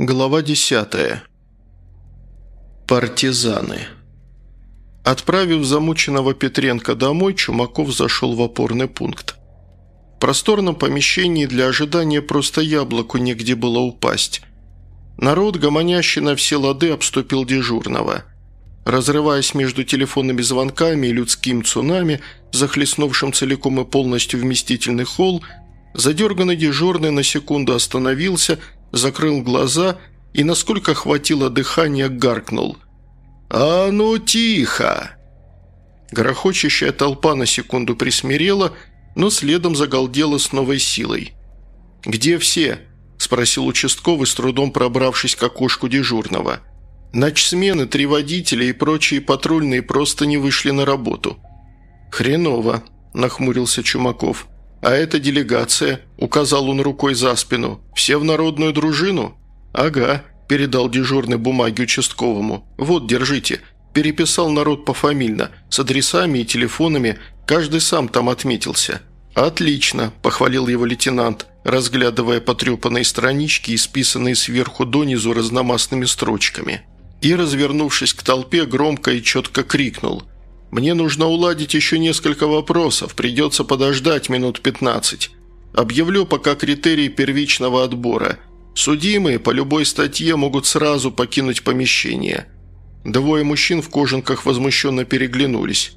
Глава 10. Партизаны. Отправив замученного Петренко домой, Чумаков зашел в опорный пункт. В просторном помещении для ожидания просто яблоку негде было упасть. Народ, гомонящий на все лады, обступил дежурного. Разрываясь между телефонными звонками и людским цунами, захлестнувшим целиком и полностью вместительный холл, задерганный дежурный на секунду остановился – закрыл глаза и, насколько хватило дыхания, гаркнул. «А ну тихо!» Грохочущая толпа на секунду присмирела, но следом загалдела с новой силой. «Где все?» – спросил участковый, с трудом пробравшись к окошку дежурного. Ночсмены, три водителя и прочие патрульные просто не вышли на работу. «Хреново», – нахмурился Чумаков. «А эта делегация?» – указал он рукой за спину. «Все в народную дружину?» «Ага», – передал дежурный бумаги участковому. «Вот, держите». Переписал народ пофамильно, с адресами и телефонами, каждый сам там отметился. «Отлично», – похвалил его лейтенант, разглядывая потрепанные странички, исписанные сверху донизу разномастными строчками. И, развернувшись к толпе, громко и четко крикнул – мне нужно уладить еще несколько вопросов, придется подождать минут 15. Объявлю пока критерии первичного отбора. Судимые по любой статье могут сразу покинуть помещение». Двое мужчин в кожанках возмущенно переглянулись.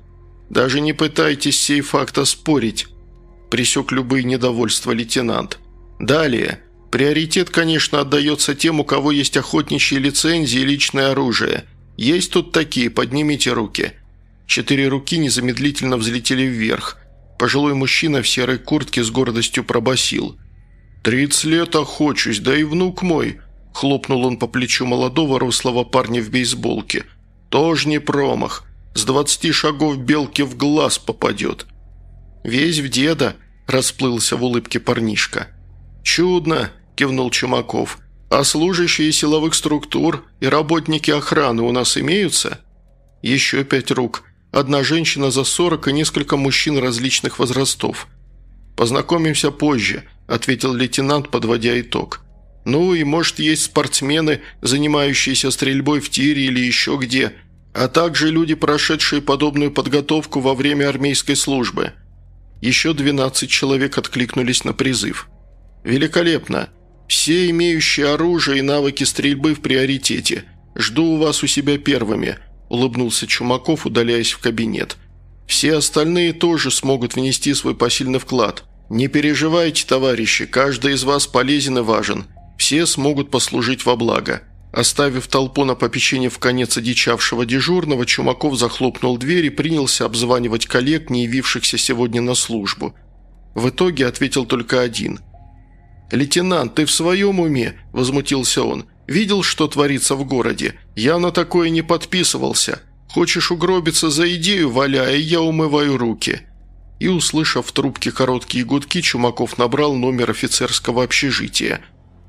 «Даже не пытайтесь сей факта спорить», – пресек любые недовольства лейтенант. «Далее. Приоритет, конечно, отдается тем, у кого есть охотничьи лицензии и личное оружие. Есть тут такие, поднимите руки. Четыре руки незамедлительно взлетели вверх. Пожилой мужчина в серой куртке с гордостью пробасил. «Тридцать лет охочусь, да и внук мой!» Хлопнул он по плечу молодого рослого парня в бейсболке. «Тоже не промах. С двадцати шагов белки в глаз попадет». «Весь в деда», – расплылся в улыбке парнишка. «Чудно», – кивнул Чумаков. «А служащие силовых структур и работники охраны у нас имеются?» «Еще пять рук», Одна женщина за 40 и несколько мужчин различных возрастов. «Познакомимся позже», – ответил лейтенант, подводя итог. «Ну и, может, есть спортсмены, занимающиеся стрельбой в тире или еще где, а также люди, прошедшие подобную подготовку во время армейской службы». Еще 12 человек откликнулись на призыв. «Великолепно. Все имеющие оружие и навыки стрельбы в приоритете. Жду у вас у себя первыми», улыбнулся Чумаков, удаляясь в кабинет. «Все остальные тоже смогут внести свой посильный вклад. Не переживайте, товарищи, каждый из вас полезен и важен. Все смогут послужить во благо». Оставив толпу на попечение в конец одичавшего дежурного, Чумаков захлопнул дверь и принялся обзванивать коллег, не явившихся сегодня на службу. В итоге ответил только один. «Лейтенант, ты в своем уме?» – возмутился он. Видел, что творится в городе? Я на такое не подписывался. Хочешь угробиться за идею, валяя, я умываю руки». И, услышав в трубке короткие гудки, Чумаков набрал номер офицерского общежития.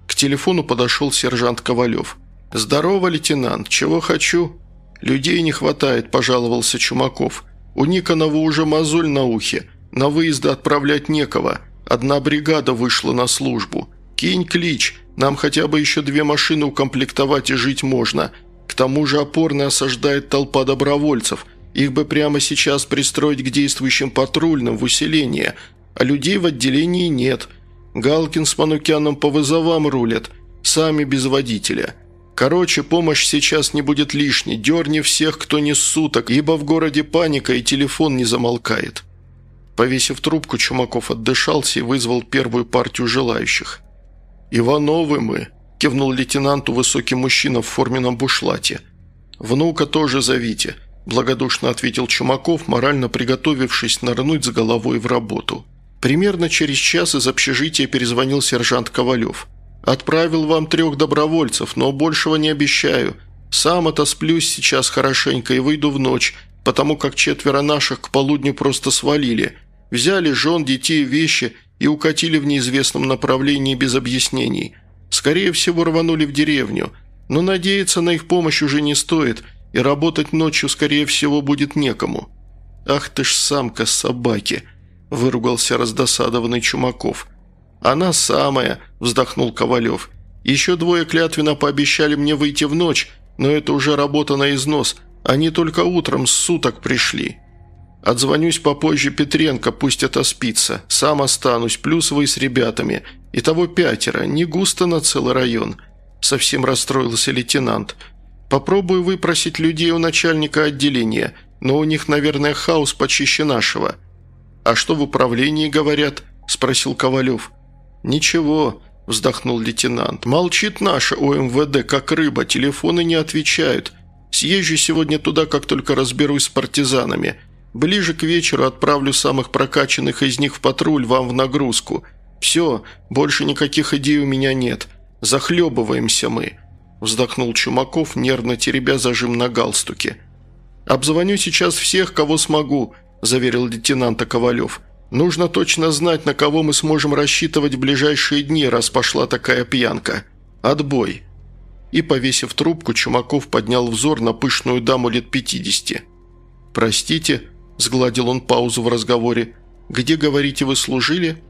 К телефону подошел сержант Ковалев. «Здорово, лейтенант. Чего хочу?» «Людей не хватает», – пожаловался Чумаков. «У Никонова уже мозоль на ухе. На выезды отправлять некого. Одна бригада вышла на службу. Кинь клич. Нам хотя бы еще две машины укомплектовать и жить можно. К тому же опорно осаждает толпа добровольцев. Их бы прямо сейчас пристроить к действующим патрульным в усиление. А людей в отделении нет. Галкин с Манукяном по вызовам рулят. Сами без водителя. Короче, помощь сейчас не будет лишней. Дерни всех, кто не суток, ибо в городе паника и телефон не замолкает». Повесив трубку, Чумаков отдышался и вызвал первую партию желающих. «Ивановы мы», – кивнул лейтенанту высокий мужчина в форменном бушлате. «Внука тоже зовите», – благодушно ответил Чумаков, морально приготовившись нырнуть с головой в работу. Примерно через час из общежития перезвонил сержант Ковалев. «Отправил вам трех добровольцев, но большего не обещаю. Сам отосплюсь сейчас хорошенько и выйду в ночь, потому как четверо наших к полудню просто свалили. Взяли жен, детей, вещи и укатили в неизвестном направлении без объяснений. Скорее всего, рванули в деревню. Но надеяться на их помощь уже не стоит, и работать ночью, скорее всего, будет некому. «Ах ты ж самка собаки!» – выругался раздосадованный Чумаков. «Она самая!» – вздохнул Ковалев. Еще двое клятвенно пообещали мне выйти в ночь, но это уже работа на износ. Они только утром с суток пришли. Отзвонюсь попозже Петренко, пусть это спится. Сам останусь, плюс вы с ребятами. Итого пятеро, не густо на целый район. Совсем расстроился лейтенант. Попробую выпросить людей у начальника отделения, но у них, наверное, хаос почище нашего. А что в управлении говорят? Спросил Ковалев. Ничего, вздохнул лейтенант. Молчит наша ОМВД, как рыба, телефоны не отвечают. Съезжу сегодня туда, как только разберусь с партизанами. Ближе к вечеру отправлю самых прокачанных из них в патруль вам в нагрузку. Все, больше никаких идей у меня нет. Захлебываемся мы», – вздохнул Чумаков, нервно теребя зажим на галстуке. «Обзвоню сейчас всех, кого смогу», – заверил лейтенанта Ковалев. «Нужно точно знать, на кого мы сможем рассчитывать в ближайшие дни, раз пошла такая пьянка. Отбой». И, повесив трубку, Чумаков поднял взор на пышную даму лет пятидесяти. «Простите», – сгладил он паузу в разговоре. «Где, говорите, вы служили?»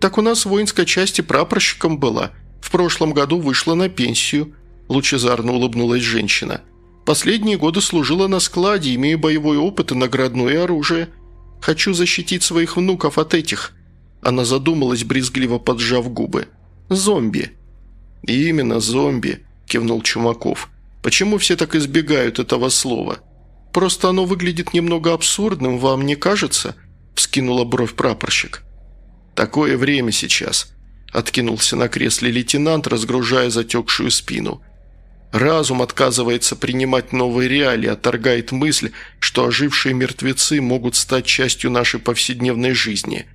«Так у нас в воинской части прапорщиком была. В прошлом году вышла на пенсию», – лучезарно улыбнулась женщина. «Последние годы служила на складе, имея боевой опыт и наградное оружие. Хочу защитить своих внуков от этих». Она задумалась, брезгливо поджав губы. «Зомби». «Именно зомби», – кивнул Чумаков. «Почему все так избегают этого слова?» Просто оно выглядит немного абсурдным, вам не кажется?» – вскинула бровь прапорщик. «Такое время сейчас», – откинулся на кресле лейтенант, разгружая затекшую спину. «Разум отказывается принимать новые реалии, отторгает мысль, что ожившие мертвецы могут стать частью нашей повседневной жизни».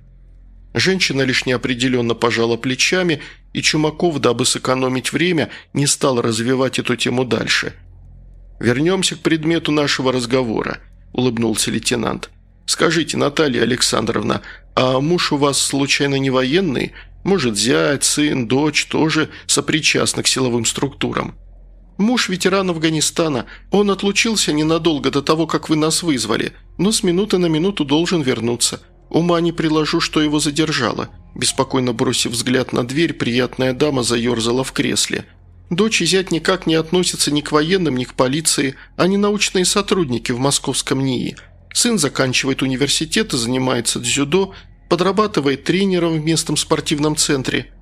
Женщина лишь неопределенно пожала плечами, и Чумаков, дабы сэкономить время, не стал развивать эту тему дальше – «Вернемся к предмету нашего разговора», – улыбнулся лейтенант. «Скажите, Наталья Александровна, а муж у вас случайно не военный? Может, зять, сын, дочь тоже сопричастны к силовым структурам?» «Муж ветеран Афганистана. Он отлучился ненадолго до того, как вы нас вызвали, но с минуты на минуту должен вернуться. Ума не приложу, что его задержало». Беспокойно бросив взгляд на дверь, приятная дама заерзала в кресле – Дочь и зять никак не относятся ни к военным, ни к полиции, они научные сотрудники в московском НИИ. Сын заканчивает университет и занимается дзюдо, подрабатывает тренером в местном спортивном центре.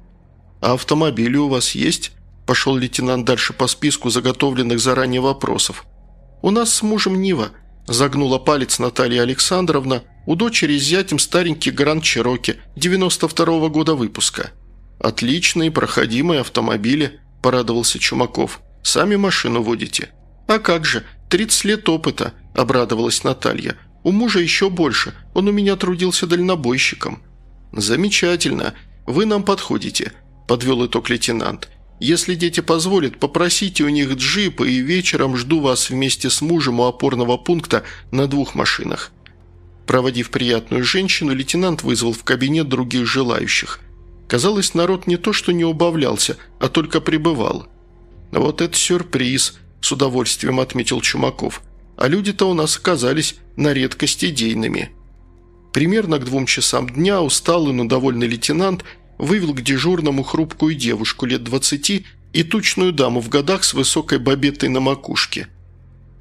«А автомобили у вас есть?» – пошел лейтенант дальше по списку заготовленных заранее вопросов. «У нас с мужем Нива», – загнула палец Наталья Александровна, «у дочери с зятем старенький Гранд Чироки, 92 -го года выпуска». «Отличные, проходимые автомобили», порадовался Чумаков. «Сами машину водите?» «А как же, 30 лет опыта», – обрадовалась Наталья. «У мужа еще больше, он у меня трудился дальнобойщиком». «Замечательно, вы нам подходите», – подвел итог лейтенант. «Если дети позволят, попросите у них джип, и вечером жду вас вместе с мужем у опорного пункта на двух машинах». Проводив приятную женщину, лейтенант вызвал в кабинет других желающих. Казалось, народ не то что не убавлялся, а только прибывал. «Вот это сюрприз», – с удовольствием отметил Чумаков. «А люди-то у нас оказались на редкость идейными». Примерно к двум часам дня усталый, но довольный лейтенант вывел к дежурному хрупкую девушку лет двадцати и тучную даму в годах с высокой бабетой на макушке.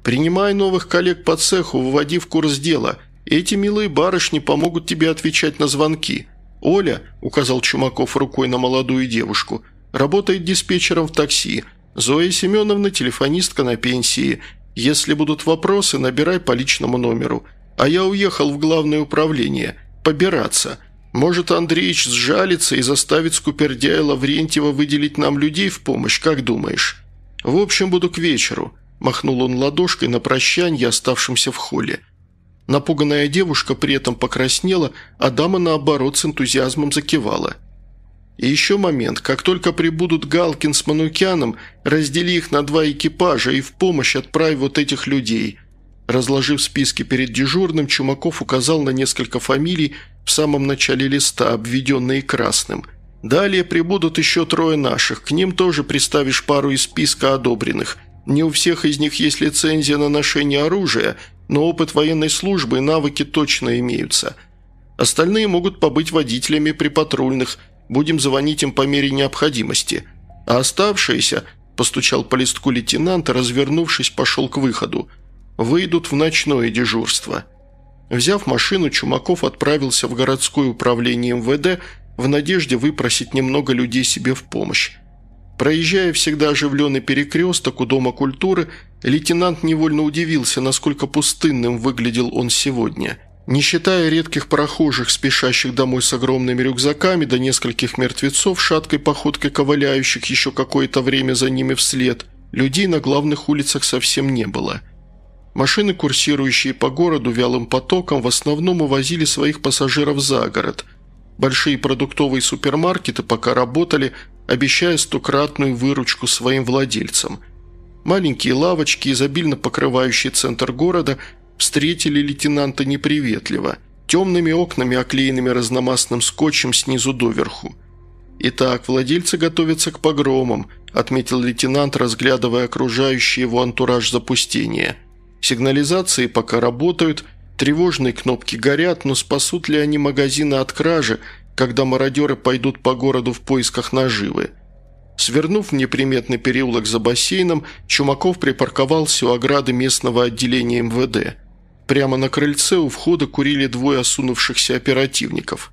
«Принимай новых коллег по цеху, выводи в курс дела. Эти милые барышни помогут тебе отвечать на звонки. «Оля», – указал Чумаков рукой на молодую девушку, – «работает диспетчером в такси. Зоя Семеновна – телефонистка на пенсии. Если будут вопросы, набирай по личному номеру. А я уехал в главное управление. Побираться. Может, Андреич сжалится и заставит Скупердяя Лаврентьева выделить нам людей в помощь, как думаешь? В общем, буду к вечеру». Махнул он ладошкой на прощанье оставшимся в холле – Напуганная девушка при этом покраснела, а дама, наоборот, с энтузиазмом закивала. И еще момент. Как только прибудут Галкин с Манукяном, раздели их на два экипажа и в помощь отправь вот этих людей. Разложив списки перед дежурным, Чумаков указал на несколько фамилий в самом начале листа, обведенные красным. Далее прибудут еще трое наших, к ним тоже приставишь пару из списка одобренных. Не у всех из них есть лицензия на ношение оружия – но опыт военной службы и навыки точно имеются. Остальные могут побыть водителями при патрульных, будем звонить им по мере необходимости. А оставшиеся, постучал по листку лейтенанта, развернувшись, пошел к выходу, выйдут в ночное дежурство. Взяв машину, Чумаков отправился в городское управление МВД в надежде выпросить немного людей себе в помощь. Проезжая всегда оживленный перекресток у Дома культуры, лейтенант невольно удивился, насколько пустынным выглядел он сегодня. Не считая редких прохожих, спешащих домой с огромными рюкзаками, да нескольких мертвецов, шаткой походкой ковыляющих еще какое-то время за ними вслед, людей на главных улицах совсем не было. Машины, курсирующие по городу вялым потоком, в основном увозили своих пассажиров за город. Большие продуктовые супермаркеты пока работали, обещая стократную выручку своим владельцам. Маленькие лавочки, изобильно покрывающие центр города, встретили лейтенанта неприветливо, темными окнами, оклеенными разномастным скотчем снизу доверху. «Итак, владельцы готовятся к погромам», – отметил лейтенант, разглядывая окружающий его антураж запустения. «Сигнализации пока работают, тревожные кнопки горят, но спасут ли они магазины от кражи, когда мародеры пойдут по городу в поисках наживы. Свернув в неприметный переулок за бассейном, Чумаков припарковался у ограды местного отделения МВД. Прямо на крыльце у входа курили двое осунувшихся оперативников.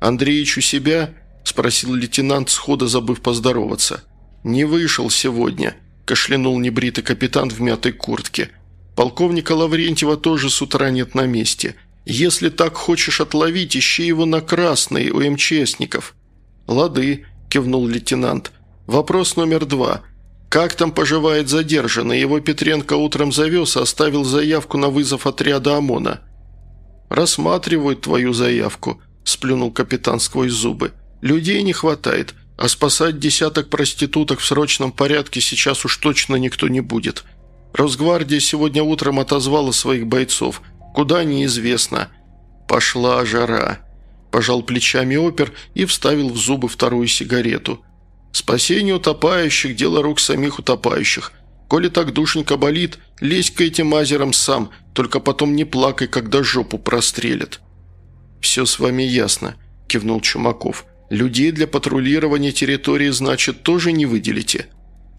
«Андреич у себя?» – спросил лейтенант, схода забыв поздороваться. «Не вышел сегодня», – кашлянул небритый капитан в мятой куртке. «Полковника Лаврентьева тоже с утра нет на месте. Если так хочешь отловить, ищи его на Красной, у МЧСников». «Лады», – кивнул лейтенант. «Вопрос номер два. Как там поживает задержанный? Его Петренко утром завез, оставил заявку на вызов отряда ОМОНа». «Рассматривают твою заявку», – сплюнул капитан сквозь зубы. «Людей не хватает, а спасать десяток проституток в срочном порядке сейчас уж точно никто не будет. Росгвардия сегодня утром отозвала своих бойцов – Куда неизвестно. Пошла жара. Пожал плечами опер и вставил в зубы вторую сигарету. Спасение утопающих – дело рук самих утопающих. Коли так душенька болит, лезь к этим азерам сам, только потом не плакай, когда жопу прострелят». «Все с вами ясно», – кивнул Чумаков. «Людей для патрулирования территории, значит, тоже не выделите?»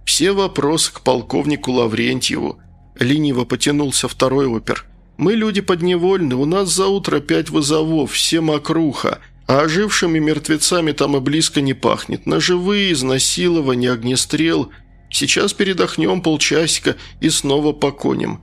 «Все вопросы к полковнику Лаврентьеву». Лениво потянулся второй опер – мы люди подневольны, у нас за утро пять вызовов, все мокруха, а ожившими мертвецами там и близко не пахнет. Ножевые, изнасилование, огнестрел. Сейчас передохнем полчасика и снова поконим.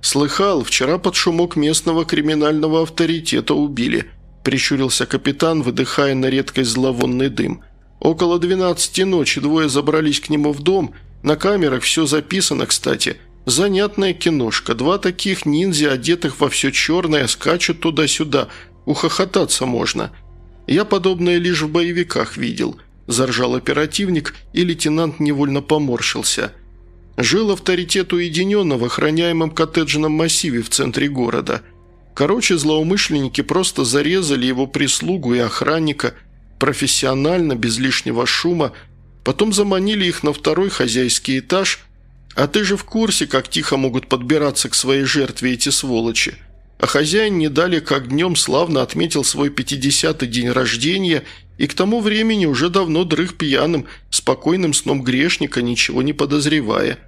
Слыхал, вчера под шумок местного криминального авторитета убили», – прищурился капитан, выдыхая на редкость зловонный дым. «Около двенадцати ночи двое забрались к нему в дом, на камерах все записано, кстати». Занятная киношка. Два таких ниндзя, одетых во все черное, скачут туда-сюда. Ухохотаться можно. Я подобное лишь в боевиках видел. Заржал оперативник, и лейтенант невольно поморщился. Жил авторитет уединенно в охраняемом коттеджном массиве в центре города. Короче, злоумышленники просто зарезали его прислугу и охранника, профессионально, без лишнего шума, потом заманили их на второй хозяйский этаж – а ты же в курсе, как тихо могут подбираться к своей жертве эти сволочи. А хозяин не дали, как днем славно отметил свой 50-й день рождения и к тому времени уже давно дрых пьяным, спокойным сном грешника, ничего не подозревая.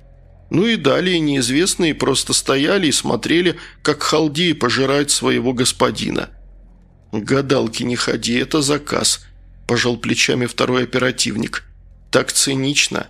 Ну и далее неизвестные просто стояли и смотрели, как халдеи пожирают своего господина. «Гадалки не ходи, это заказ», – пожал плечами второй оперативник. «Так цинично».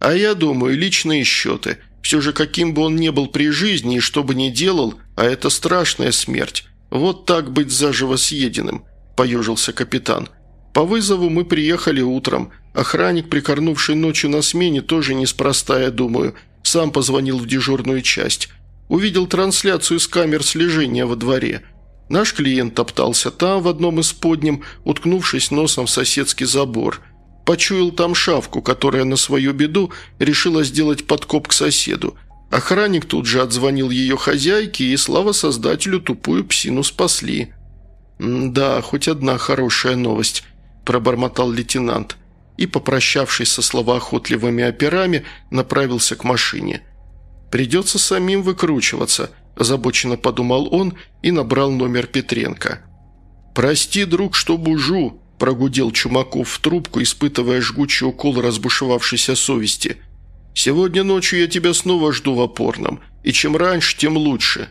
А я думаю, личные счеты. Все же каким бы он ни был при жизни и что бы ни делал, а это страшная смерть. Вот так быть заживо съеденным», – поежился капитан. «По вызову мы приехали утром. Охранник, прикорнувший ночью на смене, тоже неспроста, я думаю. Сам позвонил в дежурную часть. Увидел трансляцию с камер слежения во дворе. Наш клиент топтался там, в одном из подним, уткнувшись носом в соседский забор. Почуял там шавку, которая на свою беду решила сделать подкоп к соседу. Охранник тут же отзвонил ее хозяйке, и, слава создателю, тупую псину спасли. «Да, хоть одна хорошая новость», – пробормотал лейтенант. И, попрощавшись со словоохотливыми операми, направился к машине. «Придется самим выкручиваться», – озабоченно подумал он и набрал номер Петренко. «Прости, друг, что бужу», прогудел Чумаков в трубку, испытывая жгучий укол разбушевавшейся совести. «Сегодня ночью я тебя снова жду в опорном, и чем раньше, тем лучше».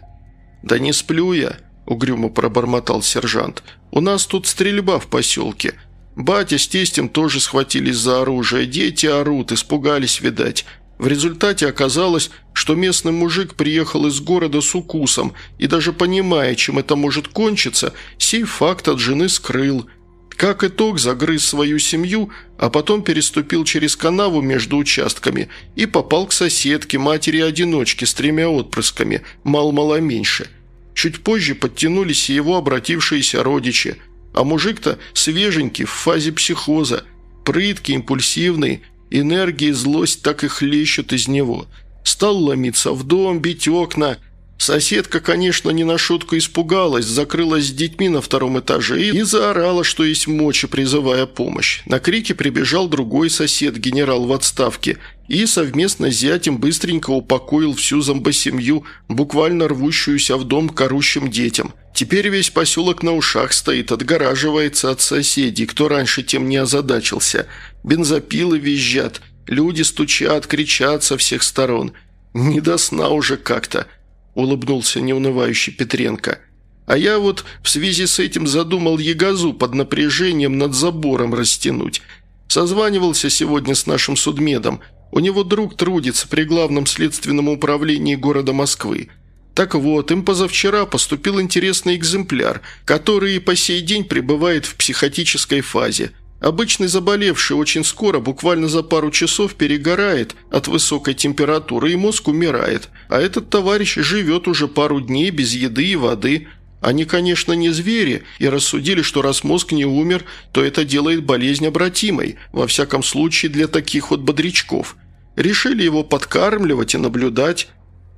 «Да не сплю я», – угрюмо пробормотал сержант. «У нас тут стрельба в поселке. Батя с тестем тоже схватились за оружие, дети орут, испугались, видать. В результате оказалось, что местный мужик приехал из города с укусом и даже понимая, чем это может кончиться, сей факт от жены скрыл. Как итог, загрыз свою семью, а потом переступил через канаву между участками и попал к соседке, матери-одиночке с тремя отпрысками, мал-мало меньше. Чуть позже подтянулись и его обратившиеся родичи, а мужик-то свеженький, в фазе психоза, прыткий, импульсивный, Энергия и злость так и хлещут из него. Стал ломиться в дом, бить окна. Соседка, конечно, не на шутку испугалась, закрылась с детьми на втором этаже и заорала, что есть мочи, призывая помощь. На крики прибежал другой сосед, генерал в отставке, и совместно с зятем быстренько упокоил всю зомбосемью, буквально рвущуюся в дом к орущим детям. Теперь весь поселок на ушах стоит, отгораживается от соседей, кто раньше тем не озадачился – Бензопилы визжат, люди стучат, кричат со всех сторон. Не до сна уже как-то», – улыбнулся неунывающий Петренко. «А я вот в связи с этим задумал ягозу под напряжением над забором растянуть. Созванивался сегодня с нашим судмедом. У него друг трудится при главном следственном управлении города Москвы. Так вот, им позавчера поступил интересный экземпляр, который и по сей день пребывает в психотической фазе. Обычный заболевший очень скоро, буквально за пару часов, перегорает от высокой температуры и мозг умирает, а этот товарищ живет уже пару дней без еды и воды. Они, конечно, не звери и рассудили, что раз мозг не умер, то это делает болезнь обратимой, во всяком случае для таких вот бодрячков. Решили его подкармливать и наблюдать.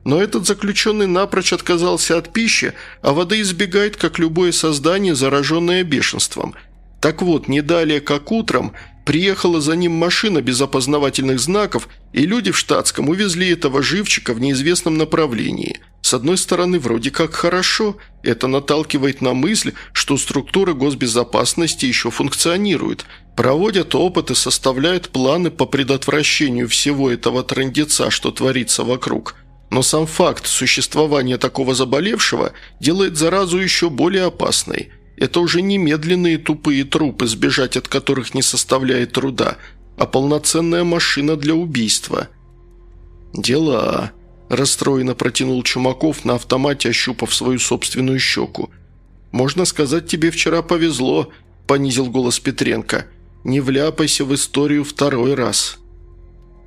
Но этот заключенный напрочь отказался от пищи, а воды избегает, как любое создание, зараженное бешенством – так вот, не далее, как утром, приехала за ним машина без опознавательных знаков, и люди в штатском увезли этого живчика в неизвестном направлении. С одной стороны, вроде как хорошо, это наталкивает на мысль, что структура госбезопасности еще функционирует, проводят опыты, составляют планы по предотвращению всего этого трындеца, что творится вокруг. Но сам факт существования такого заболевшего делает заразу еще более опасной – это уже не медленные тупые трупы, сбежать от которых не составляет труда, а полноценная машина для убийства. «Дела», – расстроенно протянул Чумаков на автомате, ощупав свою собственную щеку. «Можно сказать, тебе вчера повезло», – понизил голос Петренко. «Не вляпайся в историю второй раз».